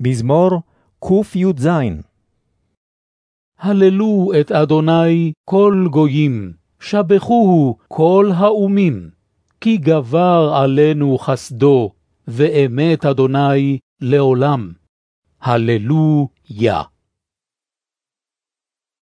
מזמור קי"ז הללו את אדוני כל גויים, שבחוהו כל האומים, כי גבר עלינו חסדו, ואמת אדוני לעולם. הללויה.